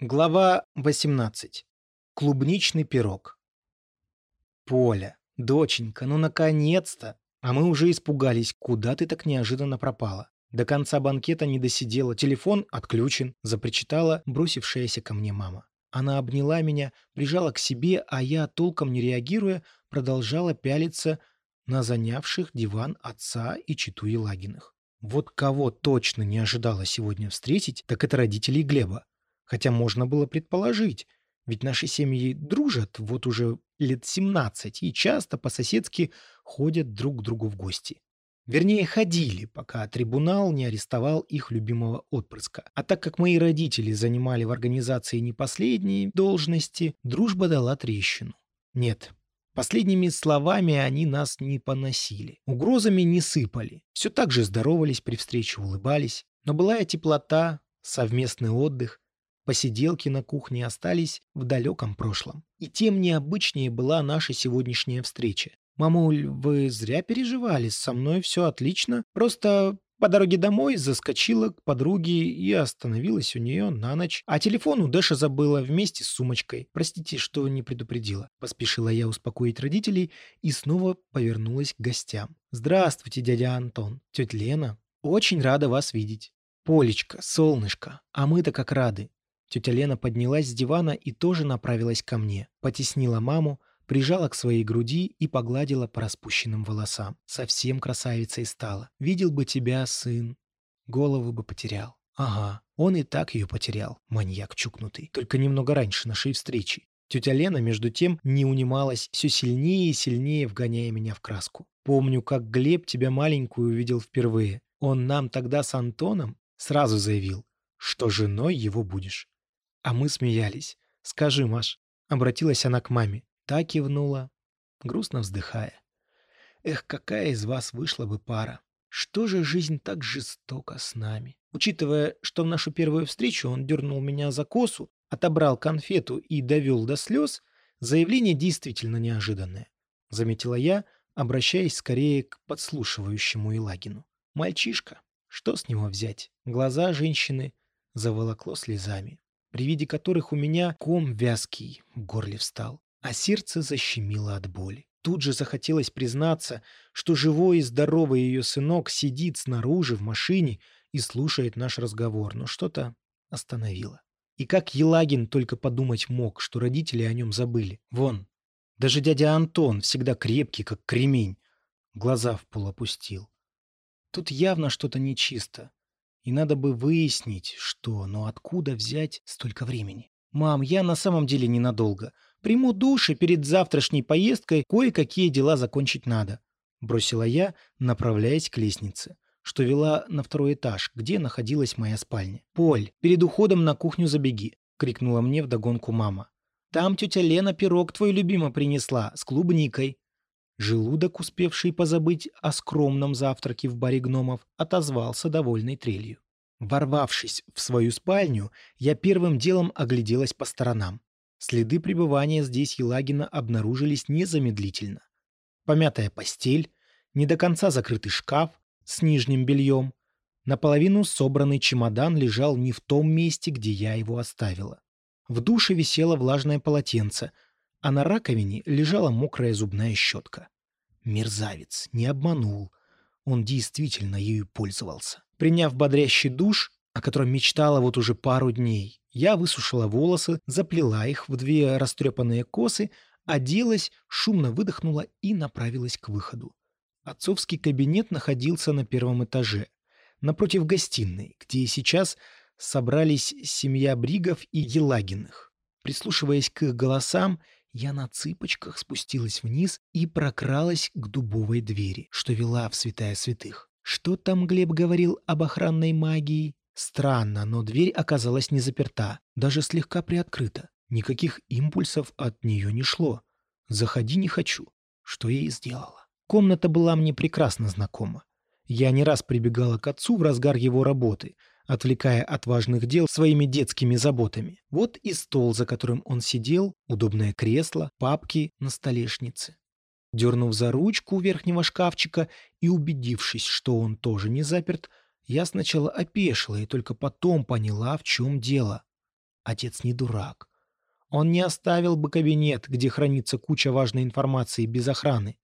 Глава 18. Клубничный пирог. Поля, доченька, ну наконец-то! А мы уже испугались, куда ты так неожиданно пропала. До конца банкета не досидела, телефон отключен, запричитала бросившаяся ко мне мама. Она обняла меня, прижала к себе, а я, толком не реагируя, продолжала пялиться на занявших диван отца и читу Елагиных. Вот кого точно не ожидала сегодня встретить, так это родителей Глеба. Хотя можно было предположить, ведь наши семьи дружат вот уже лет 17 и часто по-соседски ходят друг к другу в гости. Вернее, ходили, пока трибунал не арестовал их любимого отпрыска. А так как мои родители занимали в организации не последние должности, дружба дала трещину. Нет, последними словами они нас не поносили. Угрозами не сыпали. Все так же здоровались при встрече, улыбались. Но былая теплота, совместный отдых, посиделки на кухне остались в далеком прошлом. И тем необычнее была наша сегодняшняя встреча. «Мамуль, вы зря переживали, со мной все отлично. Просто по дороге домой заскочила к подруге и остановилась у нее на ночь. А телефон у Дэша забыла вместе с сумочкой. Простите, что не предупредила. Поспешила я успокоить родителей и снова повернулась к гостям. «Здравствуйте, дядя Антон. Тетя Лена. Очень рада вас видеть. Полечка, солнышко, а мы-то как рады. Тетя Лена поднялась с дивана и тоже направилась ко мне. Потеснила маму, прижала к своей груди и погладила по распущенным волосам. Совсем красавицей стала. Видел бы тебя, сын. Голову бы потерял. Ага, он и так ее потерял, маньяк чукнутый. Только немного раньше нашей встречи. Тетя Лена, между тем, не унималась, все сильнее и сильнее вгоняя меня в краску. Помню, как Глеб тебя маленькую увидел впервые. Он нам тогда с Антоном сразу заявил, что женой его будешь. А мы смеялись. «Скажи, Маш». Обратилась она к маме. Та кивнула, грустно вздыхая. «Эх, какая из вас вышла бы пара! Что же жизнь так жестока с нами?» Учитывая, что в нашу первую встречу он дернул меня за косу, отобрал конфету и довел до слез, заявление действительно неожиданное. Заметила я, обращаясь скорее к подслушивающему Илагину. Мальчишка, что с него взять? Глаза женщины заволокло слезами при виде которых у меня ком вязкий в горле встал, а сердце защемило от боли. Тут же захотелось признаться, что живой и здоровый ее сынок сидит снаружи в машине и слушает наш разговор, но что-то остановило. И как Елагин только подумать мог, что родители о нем забыли. Вон, даже дядя Антон, всегда крепкий, как кремень, глаза в пол опустил. Тут явно что-то нечисто. И надо бы выяснить, что, но откуда взять столько времени. «Мам, я на самом деле ненадолго. Приму душ и перед завтрашней поездкой кое-какие дела закончить надо», — бросила я, направляясь к лестнице, что вела на второй этаж, где находилась моя спальня. «Поль, перед уходом на кухню забеги», — крикнула мне вдогонку мама. «Там тетя Лена пирог твой любимый принесла, с клубникой». Желудок, успевший позабыть о скромном завтраке в баре гномов, отозвался довольной трелью. Ворвавшись в свою спальню, я первым делом огляделась по сторонам. Следы пребывания здесь Елагина обнаружились незамедлительно. Помятая постель, не до конца закрытый шкаф с нижним бельем, наполовину собранный чемодан лежал не в том месте, где я его оставила. В душе висело влажное полотенце — а на раковине лежала мокрая зубная щетка. Мерзавец, не обманул. Он действительно ею пользовался. Приняв бодрящий душ, о котором мечтала вот уже пару дней, я высушила волосы, заплела их в две растрепанные косы, оделась, шумно выдохнула и направилась к выходу. Отцовский кабинет находился на первом этаже, напротив гостиной, где сейчас собрались семья Бригов и Елагиных. Прислушиваясь к их голосам, я на цыпочках спустилась вниз и прокралась к дубовой двери, что вела в святая святых. Что там Глеб говорил об охранной магии? Странно, но дверь оказалась не заперта, даже слегка приоткрыта. Никаких импульсов от нее не шло. «Заходи не хочу», что я и сделала. Комната была мне прекрасно знакома. Я не раз прибегала к отцу в разгар его работы — отвлекая от важных дел своими детскими заботами. Вот и стол, за которым он сидел, удобное кресло, папки на столешнице. Дернув за ручку верхнего шкафчика и убедившись, что он тоже не заперт, я сначала опешила и только потом поняла, в чем дело. Отец не дурак. Он не оставил бы кабинет, где хранится куча важной информации без охраны.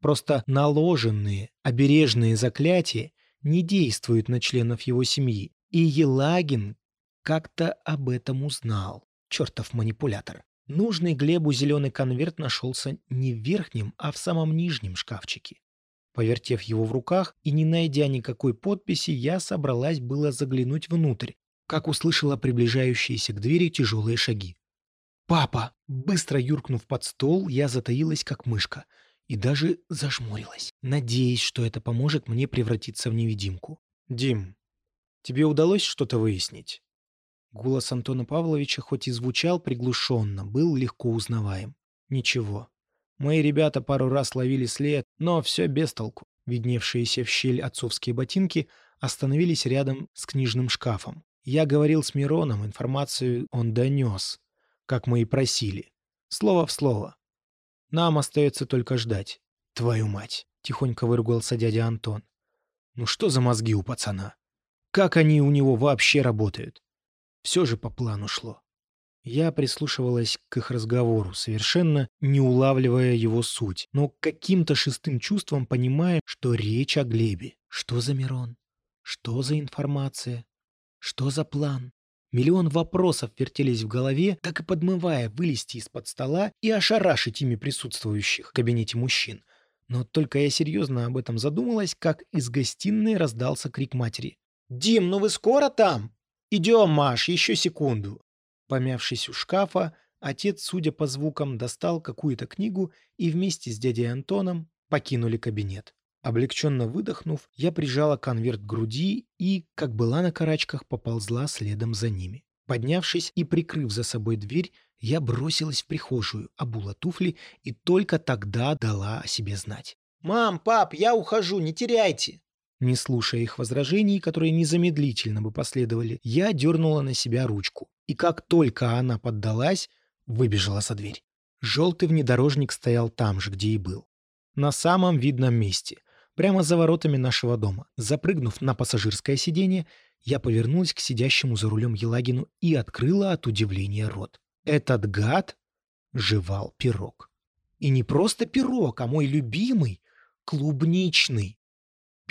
Просто наложенные, обережные заклятия не действуют на членов его семьи. И Елагин как-то об этом узнал. Чертов манипулятор. Нужный Глебу зеленый конверт нашелся не в верхнем, а в самом нижнем шкафчике. Повертев его в руках и не найдя никакой подписи, я собралась было заглянуть внутрь, как услышала приближающиеся к двери тяжелые шаги. «Папа!» Быстро юркнув под стол, я затаилась, как мышка, и даже зажмурилась, надеясь, что это поможет мне превратиться в невидимку. «Дим, тебе удалось что-то выяснить?» Голос Антона Павловича хоть и звучал приглушенно, был легко узнаваем. «Ничего. Мои ребята пару раз ловили след, но все без толку. Видневшиеся в щель отцовские ботинки остановились рядом с книжным шкафом. Я говорил с Мироном, информацию он донес, как мы и просили. Слово в слово. Нам остается только ждать. Твою мать! Тихонько выругался дядя Антон. Ну что за мозги у пацана? Как они у него вообще работают? Все же по плану шло. Я прислушивалась к их разговору, совершенно не улавливая его суть, но каким-то шестым чувством понимая, что речь о Глебе. Что за Мирон? Что за информация? Что за план? Миллион вопросов вертелись в голове, как и подмывая вылезти из-под стола и ошарашить ими присутствующих в кабинете мужчин. Но только я серьезно об этом задумалась, как из гостиной раздался крик матери. «Дим, ну вы скоро там?» «Идем, Маш, еще секунду». Помявшись у шкафа, отец, судя по звукам, достал какую-то книгу и вместе с дядей Антоном покинули кабинет. Облегченно выдохнув, я прижала конверт к груди и, как была на карачках, поползла следом за ними. Поднявшись и прикрыв за собой дверь, я бросилась в прихожую, обула туфли и только тогда дала о себе знать. «Мам, пап, я ухожу, не теряйте!» Не слушая их возражений, которые незамедлительно бы последовали, я дернула на себя ручку. И как только она поддалась, выбежала за дверь. Желтый внедорожник стоял там же, где и был. На самом видном месте — прямо за воротами нашего дома. Запрыгнув на пассажирское сиденье, я повернулась к сидящему за рулем Елагину и открыла от удивления рот. Этот гад жевал пирог. И не просто пирог, а мой любимый клубничный.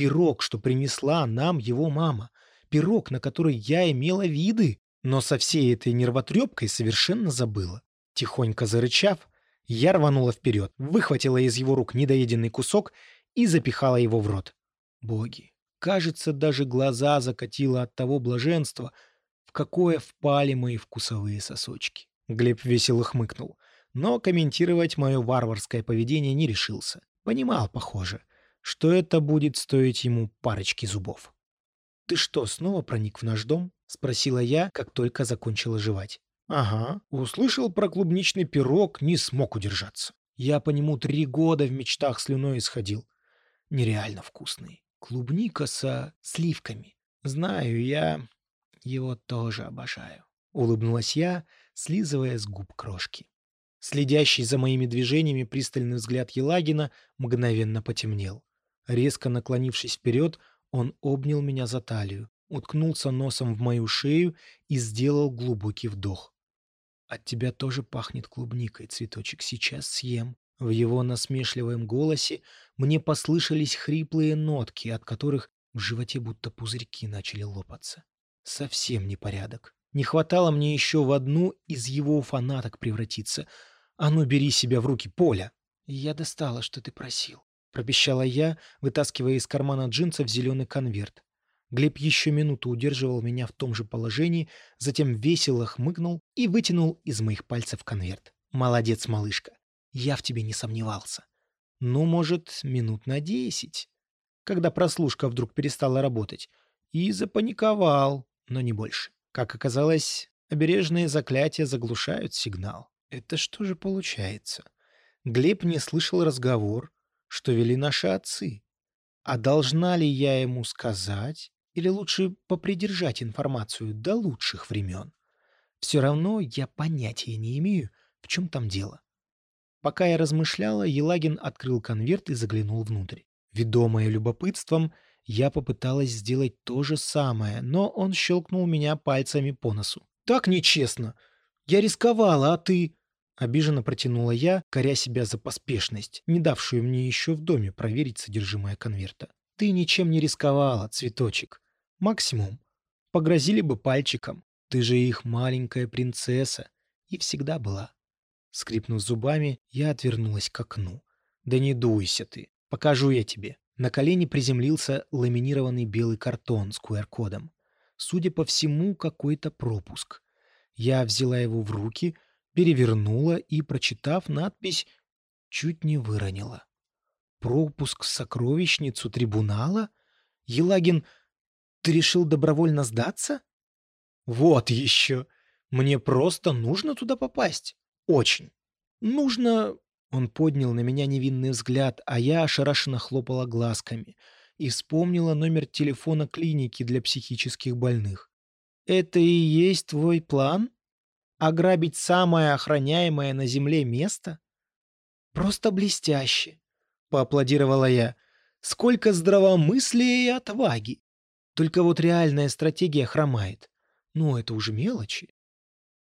Пирог, что принесла нам его мама. Пирог, на который я имела виды, но со всей этой нервотрепкой совершенно забыла. Тихонько зарычав, я рванула вперед, выхватила из его рук недоеденный кусок и запихала его в рот. Боги, кажется, даже глаза закатило от того блаженства, в какое впали мои вкусовые сосочки. Глеб весело хмыкнул, но комментировать мое варварское поведение не решился. Понимал, похоже, что это будет стоить ему парочки зубов. «Ты что, снова проник в наш дом?» — спросила я, как только закончила жевать. «Ага, услышал про клубничный пирог, не смог удержаться. Я по нему три года в мечтах слюной исходил нереально вкусный. Клубника со сливками. Знаю, я его тоже обожаю. Улыбнулась я, слизывая с губ крошки. Следящий за моими движениями пристальный взгляд Елагина мгновенно потемнел. Резко наклонившись вперед, он обнял меня за талию, уткнулся носом в мою шею и сделал глубокий вдох. «От тебя тоже пахнет клубникой, цветочек, сейчас съем». В его насмешливом голосе мне послышались хриплые нотки, от которых в животе будто пузырьки начали лопаться. Совсем непорядок. Не хватало мне еще в одну из его фанаток превратиться. А ну, бери себя в руки, Поля. Я достала, что ты просил. Пропищала я, вытаскивая из кармана джинсов зеленый конверт. Глеб еще минуту удерживал меня в том же положении, затем весело хмыкнул и вытянул из моих пальцев конверт. «Молодец, малышка. Я в тебе не сомневался. Ну, может, минут на десять. Когда прослушка вдруг перестала работать. И запаниковал, но не больше. Как оказалось, обережные заклятия заглушают сигнал. Это что же получается? Глеб не слышал разговор, что вели наши отцы. А должна ли я ему сказать, или лучше попридержать информацию до лучших времен? Все равно я понятия не имею, в чем там дело. Пока я размышляла, Елагин открыл конверт и заглянул внутрь. Ведомая любопытством, я попыталась сделать то же самое, но он щелкнул меня пальцами по носу. так нечестно. Я рисковала, а ты...» Обиженно протянула я, коря себя за поспешность, не давшую мне еще в доме проверить содержимое конверта. «Ты ничем не рисковала, цветочек. Максимум. Погрозили бы пальчиком. Ты же их маленькая принцесса. И всегда была». Скрипнув зубами, я отвернулась к окну. «Да не дуйся ты. Покажу я тебе». На колени приземлился ламинированный белый картон с QR-кодом. Судя по всему, какой-то пропуск. Я взяла его в руки, перевернула и, прочитав надпись, чуть не выронила. Пропуск в сокровищницу трибунала? Елагин, ты решил добровольно сдаться? Вот еще. Мне просто нужно туда попасть. Очень. Нужно... Он поднял на меня невинный взгляд, а я ошарашенно хлопала глазками и вспомнила номер телефона клиники для психических больных. «Это и есть твой план? Ограбить самое охраняемое на Земле место?» «Просто блестяще!» — поаплодировала я. «Сколько здравомыслия и отваги! Только вот реальная стратегия хромает. Ну, это уже мелочи.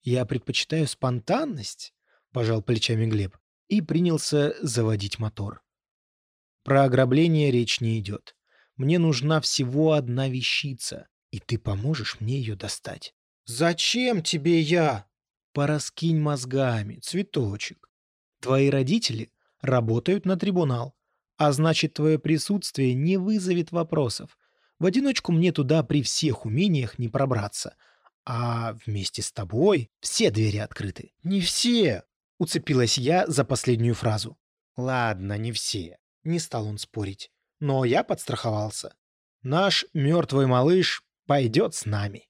Я предпочитаю спонтанность, пожал плечами Глеб и принялся заводить мотор. Про ограбление речь не идет. Мне нужна всего одна вещица, и ты поможешь мне ее достать. Зачем тебе я? Пораскинь мозгами, цветочек. Твои родители работают на трибунал, а значит, твое присутствие не вызовет вопросов. В одиночку мне туда при всех умениях не пробраться. А вместе с тобой все двери открыты. Не все, уцепилась я за последнюю фразу. Ладно, не все. Не стал он спорить. Но я подстраховался. Наш мертвый малыш пойдет с нами.